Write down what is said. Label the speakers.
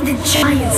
Speaker 1: the giant.